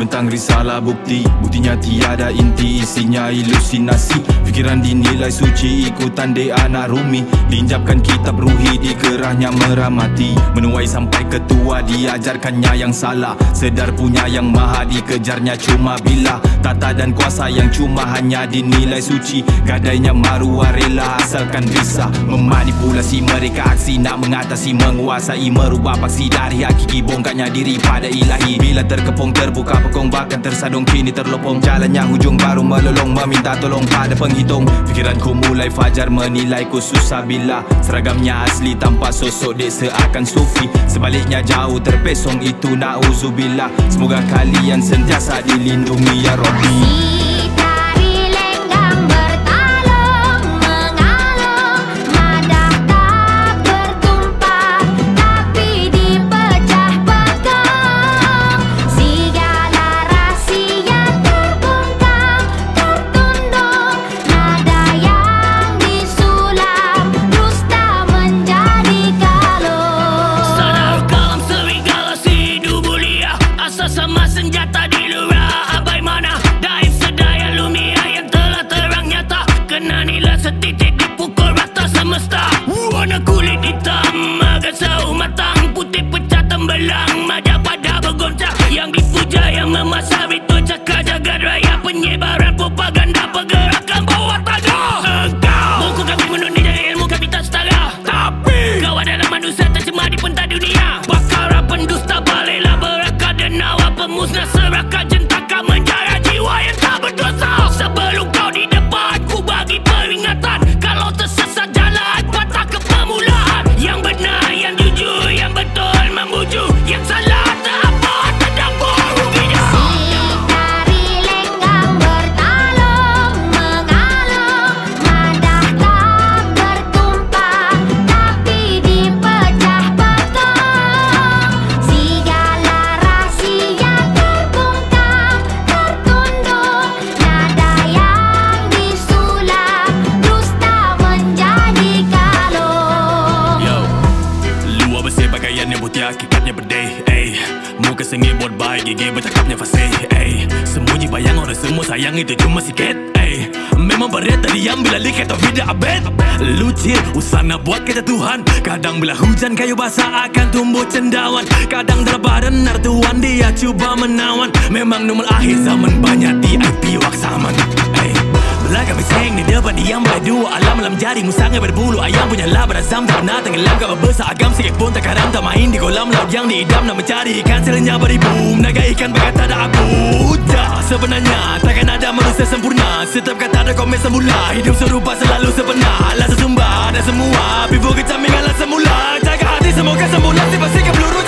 Dibentang risalah bukti. Buktinya tiada inti Isinya ilusinasi Fikiran dinilai suci Ikutan de anak rumi. Diinjapkan kitab ruhi Di kerahnya meramati. Menuai sampai ketua Diajarkannya yang salah. Sedar punya yang maha Dikejarnya cuma bila. Tata dan kuasa yang cuma hanya dinilai suci. Gadainya maruah rela Asalkan bisa Memanipulasi mereka. Aksi Nak mengatasi menguasai Merubah paksi dari hakiki. Bongkaknya diri pada ilahi. Bila terkepung terbuka pekong Bahkan tersadung kini terlopong. Jalannya hujung baru melolong Meminta tolong pada penghitung. Fikiranku mulai fajar Menilai ku susah bila Seragamnya asli tanpa sosok dek seakan sufi. Sebaliknya jauh terpesong itu na'uzubillah Semoga kalian sentiasa dilindungi ya Rabbi Got a deal around. It's yang putih hakikatnya berdeh Ay, muka sengit buat baik gigi bercakapnya fasih Ay, sembunyi bayang orang semua sayang itu cuma sikit Ay, memang berat terdiam bila lihat atau tidak abet. Lucir, usah nak buat kata Tuhan. Kadang bila hujan kayu basah akan tumbuh cendawan. Kadang dalam badan nartuan dia cuba menawan. Memang nomor akhir zaman banyak DIP waksaman Ay, Belakang bising di depan diam berdua Alam alam jari musangnya berbulu. Ayam punya labar azam tak pernah tenggelam. Kau berbesar agam sikit pun tak karam Tak main di kolam. Laut yang diidam Nak mencari ikan selenya beribu Naga ikan berkata tak aku Dah sebenarnya takkan ada manusia sempurna. Setiap kata ada komen semula. Hidup serupa selalu sebenar. Alas sesumbar dan semua. Before kecamingan lah semula. Jaga hati semoga sembuh Nasib pastikan peluru